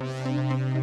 Música